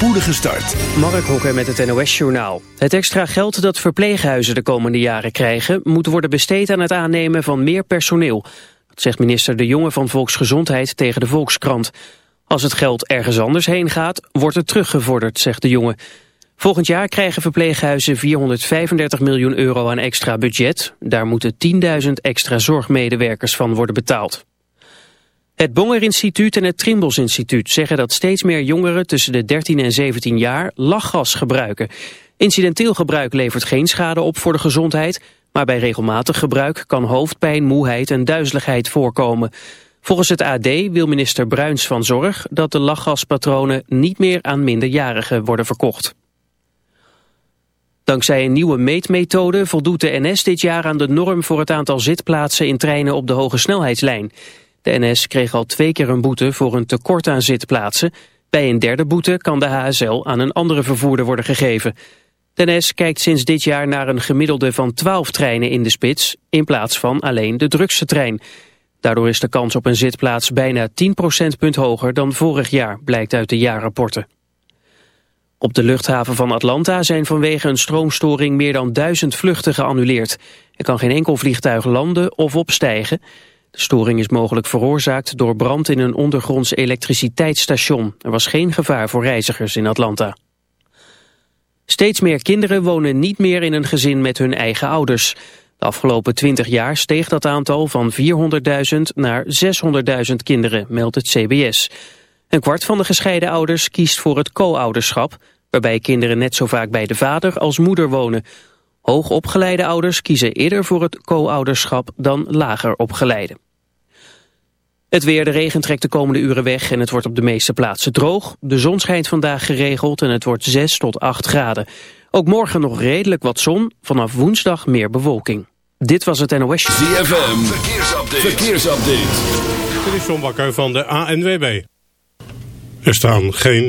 spoedige start. Mark Hokker met het NOS Journaal. Het extra geld dat verpleeghuizen de komende jaren krijgen... moet worden besteed aan het aannemen van meer personeel. Dat zegt minister De Jonge van Volksgezondheid tegen de Volkskrant. Als het geld ergens anders heen gaat, wordt het teruggevorderd, zegt De Jonge. Volgend jaar krijgen verpleeghuizen 435 miljoen euro aan extra budget. Daar moeten 10.000 extra zorgmedewerkers van worden betaald. Het Bonger Instituut en het Trimbos Instituut zeggen dat steeds meer jongeren tussen de 13 en 17 jaar lachgas gebruiken. Incidenteel gebruik levert geen schade op voor de gezondheid, maar bij regelmatig gebruik kan hoofdpijn, moeheid en duizeligheid voorkomen. Volgens het AD wil minister Bruins van Zorg dat de lachgaspatronen niet meer aan minderjarigen worden verkocht. Dankzij een nieuwe meetmethode voldoet de NS dit jaar aan de norm voor het aantal zitplaatsen in treinen op de hoge snelheidslijn. De NS kreeg al twee keer een boete voor een tekort aan zitplaatsen. Bij een derde boete kan de HSL aan een andere vervoerder worden gegeven. De NS kijkt sinds dit jaar naar een gemiddelde van 12 treinen in de spits... in plaats van alleen de drukste trein. Daardoor is de kans op een zitplaats bijna 10 procentpunt hoger dan vorig jaar... blijkt uit de jaarrapporten. Op de luchthaven van Atlanta zijn vanwege een stroomstoring meer dan duizend vluchten geannuleerd. Er kan geen enkel vliegtuig landen of opstijgen. De storing is mogelijk veroorzaakt door brand in een ondergronds elektriciteitsstation. Er was geen gevaar voor reizigers in Atlanta. Steeds meer kinderen wonen niet meer in een gezin met hun eigen ouders. De afgelopen 20 jaar steeg dat aantal van 400.000 naar 600.000 kinderen, meldt het CBS. Een kwart van de gescheiden ouders kiest voor het co-ouderschap... waarbij kinderen net zo vaak bij de vader als moeder wonen. Hoogopgeleide ouders kiezen eerder voor het co-ouderschap dan lager opgeleide. Het weer, de regen trekt de komende uren weg en het wordt op de meeste plaatsen droog. De zon schijnt vandaag geregeld en het wordt 6 tot 8 graden. Ook morgen nog redelijk wat zon, vanaf woensdag meer bewolking. Dit was het NOS. ZFM, verkeersupdate. verkeersupdate. Dit is John Bakker van de ANWB. Er staan geen...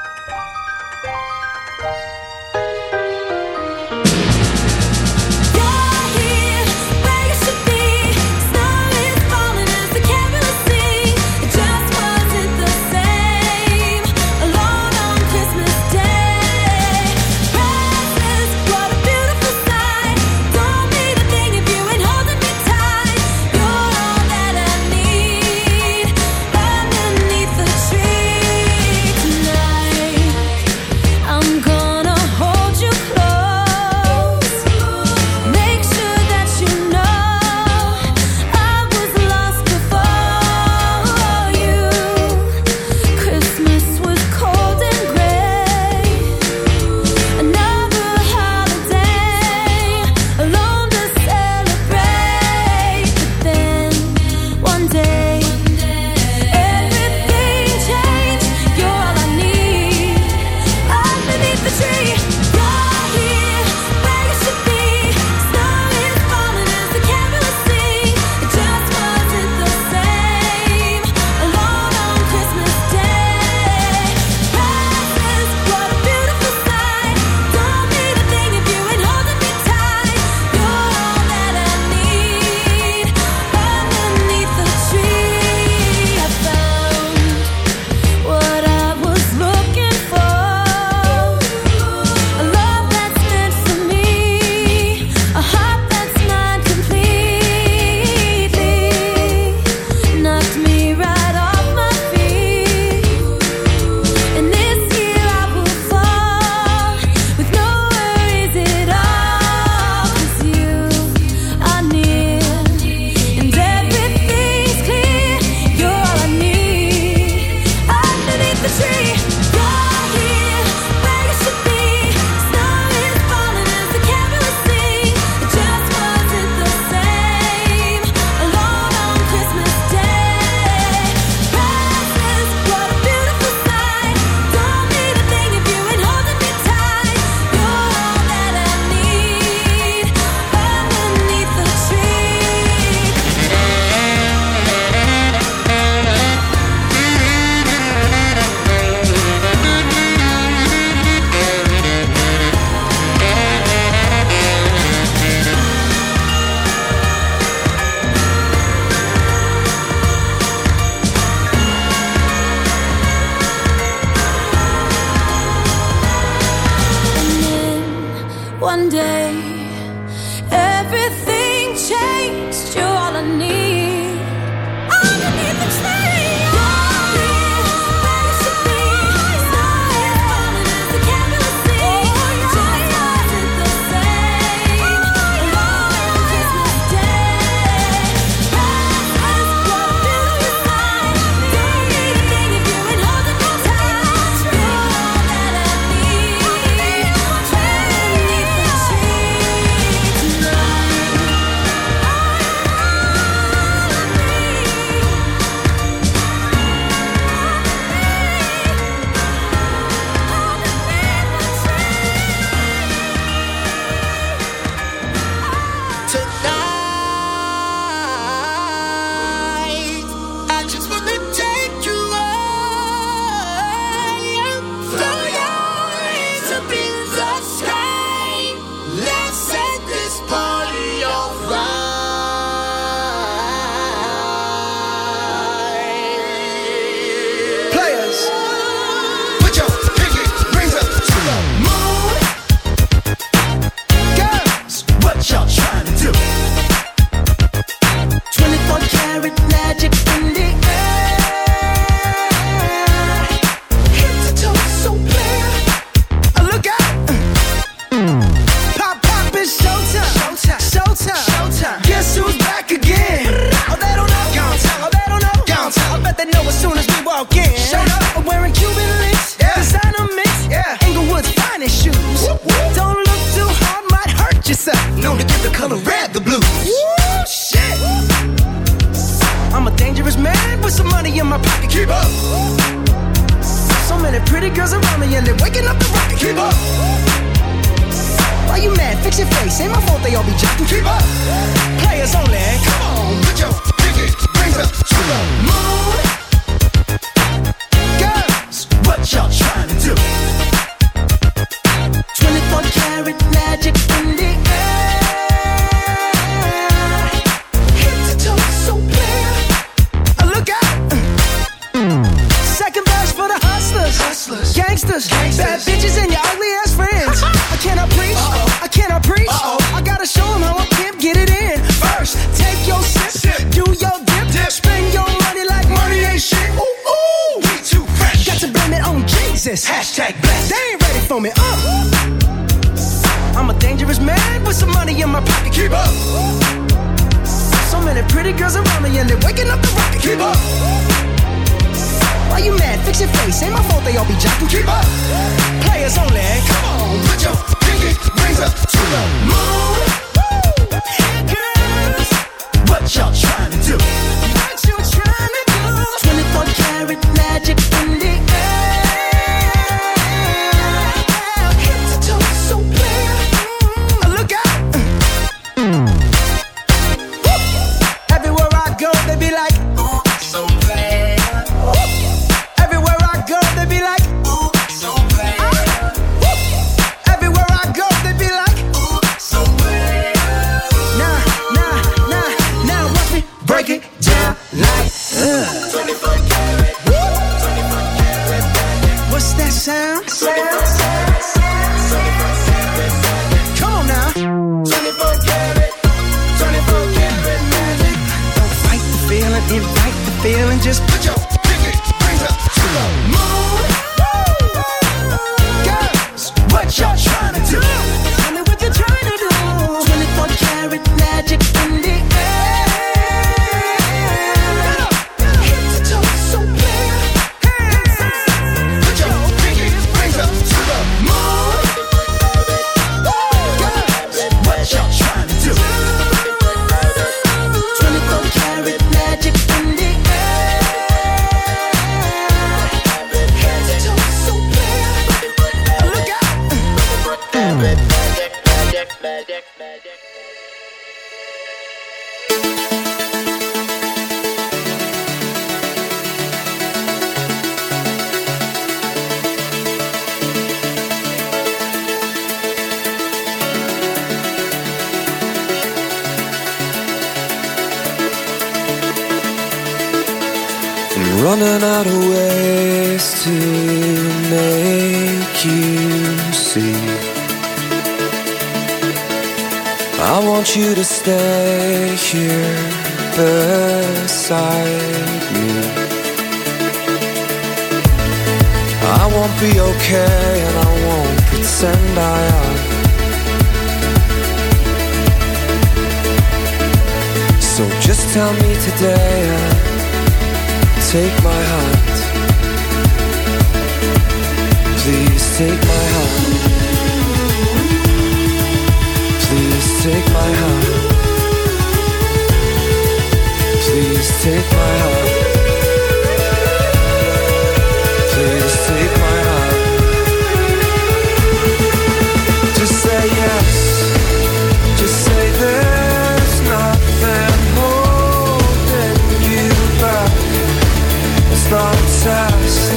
obsessed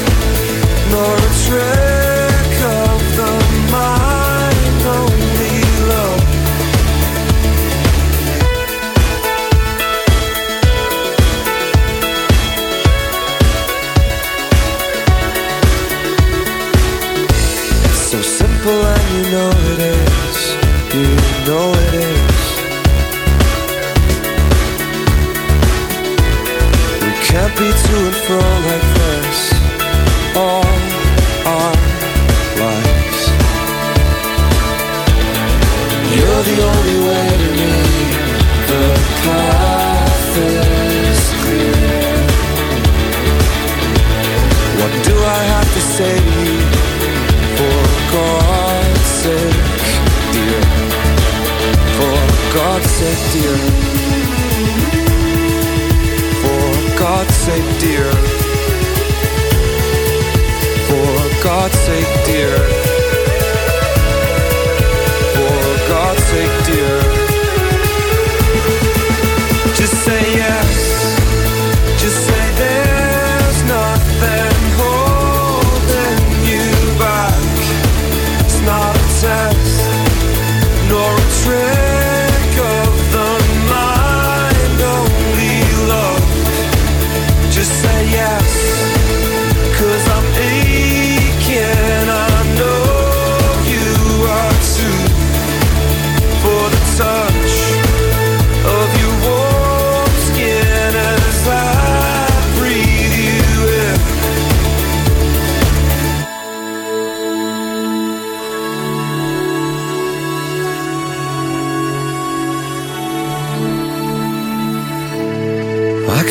nor a trace. here.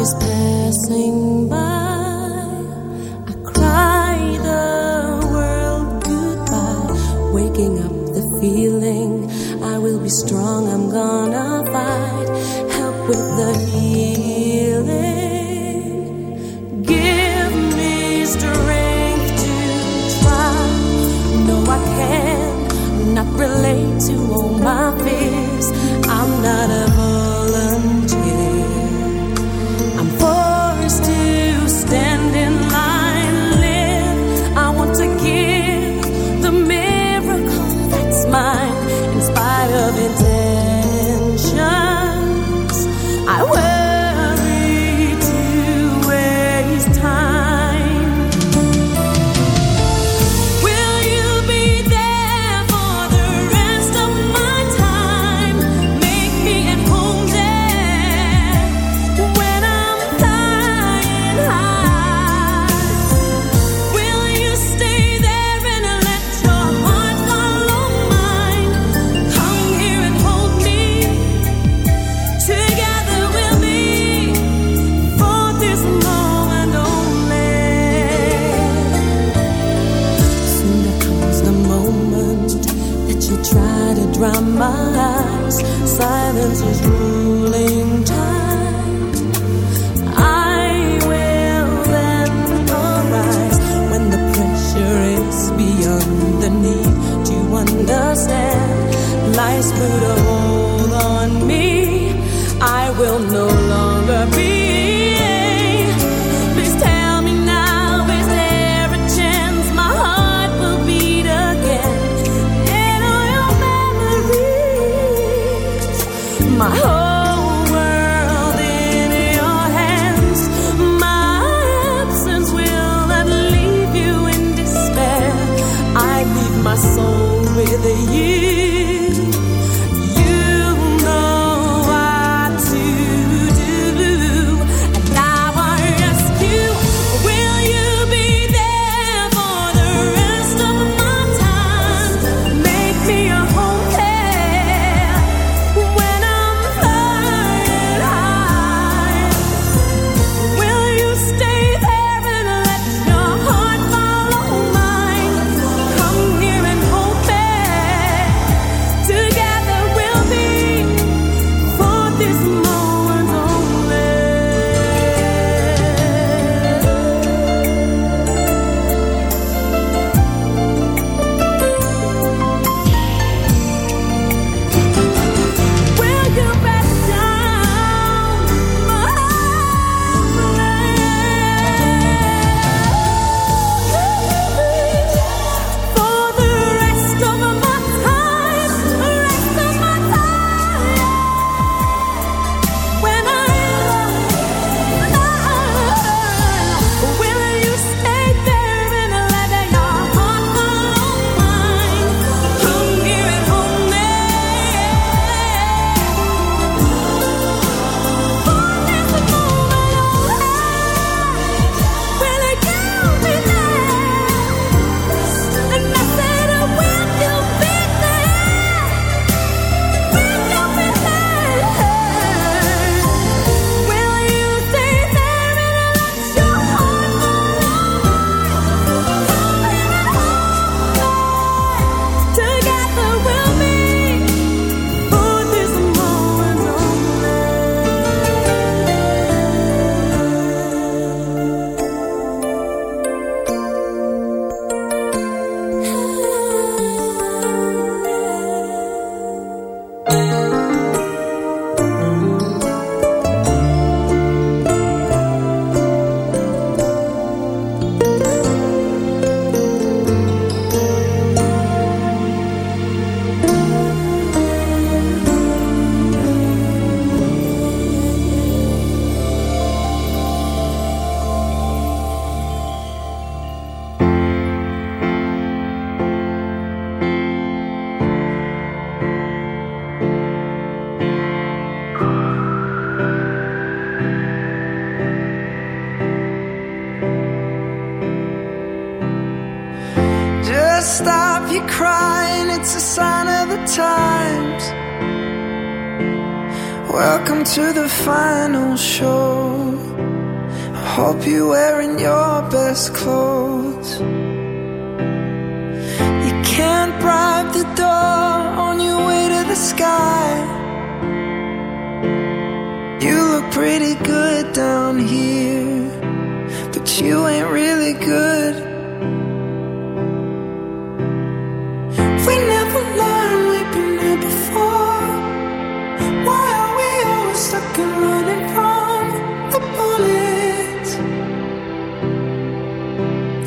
is passing by. I cry the world goodbye. Waking up the feeling I will be strong, I'm gonna.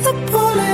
the bullet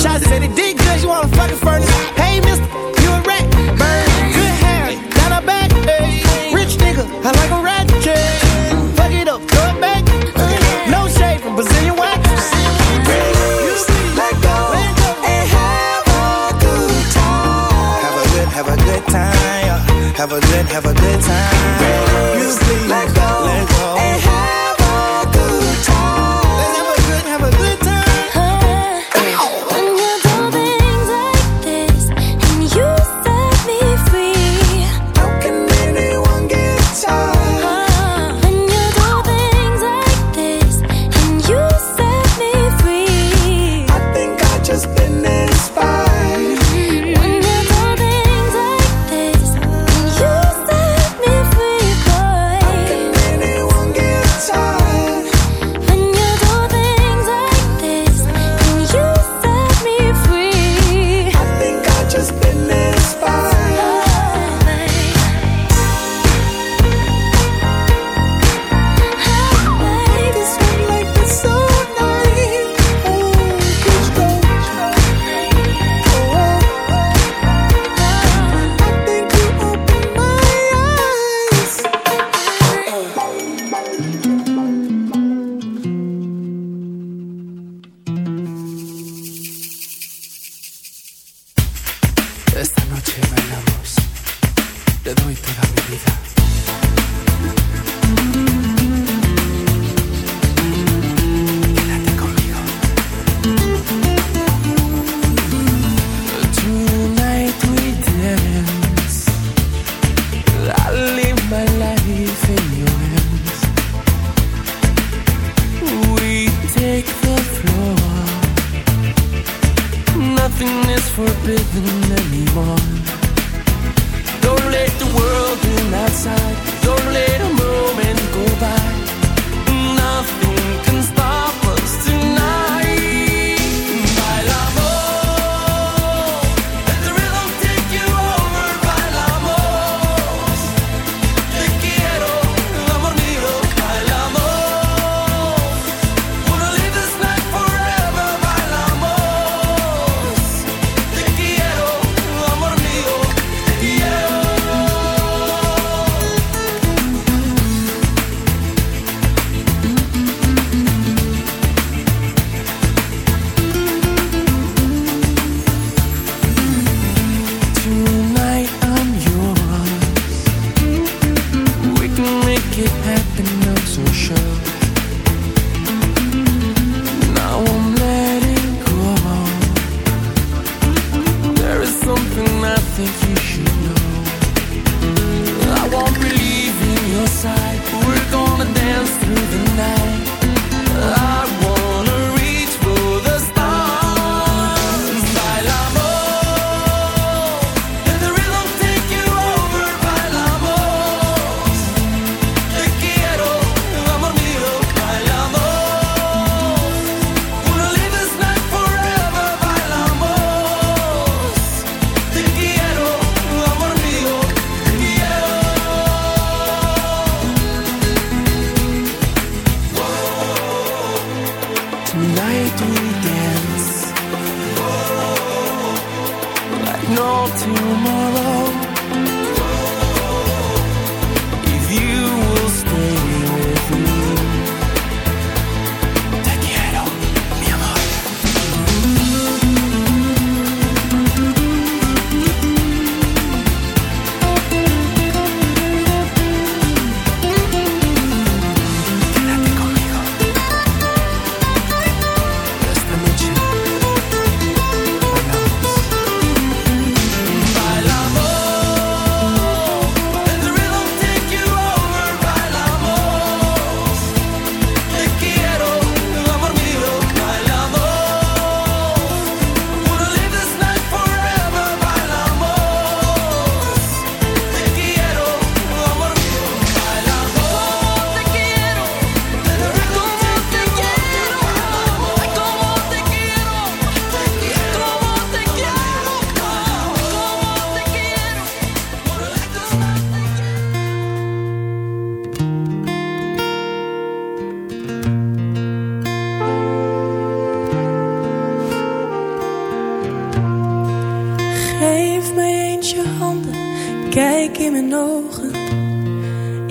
shots said it did good, you wanna fucking furnace. Hey, mister, you a rat. Burn. Good hair, got her back. Hey. Rich nigga, I like a rat. Fuck it up, throw it back. No shade from Brazilian wax. Have a good, have a good time. Have a good, have a good time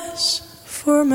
Alles voor.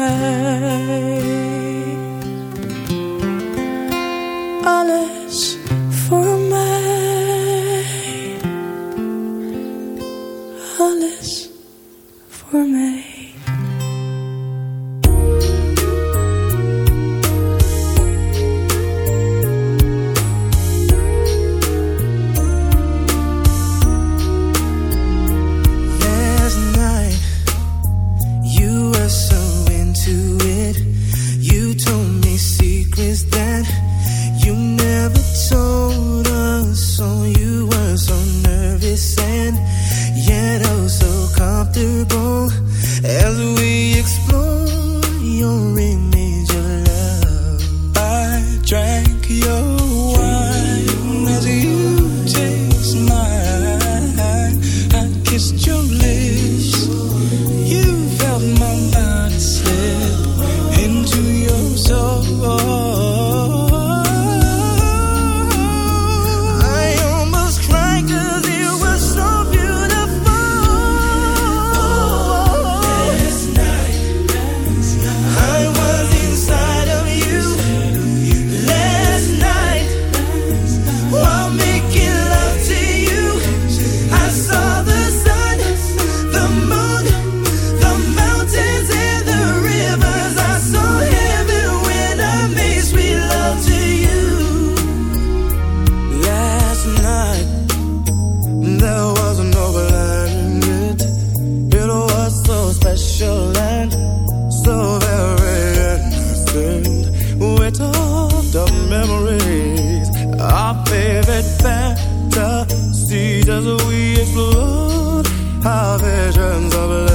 sacred fantasies as we explore our visions of love.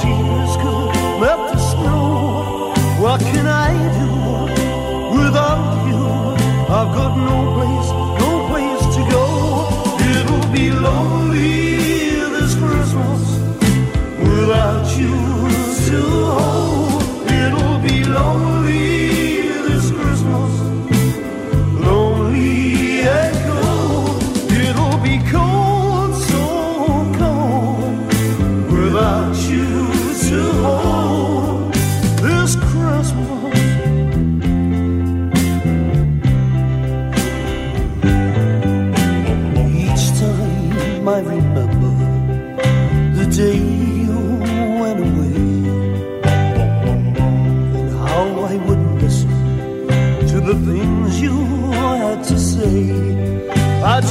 tears could melt the snow. What can I do without you? I've got no place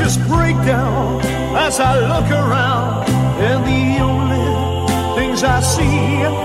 just break down as I look around, and the only things I see.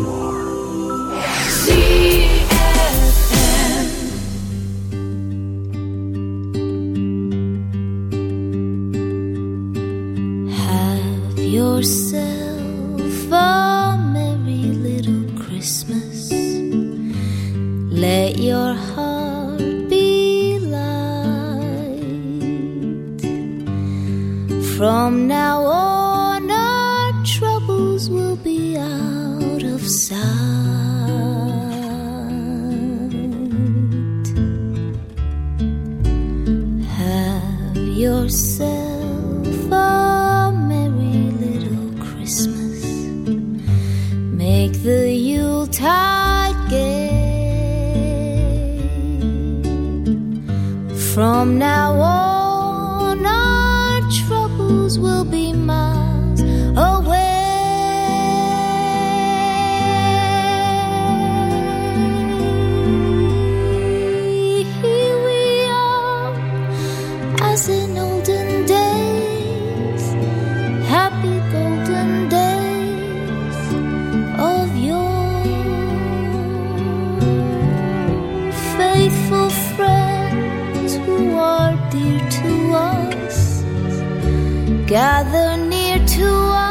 From now on, our troubles will be miles gather near to us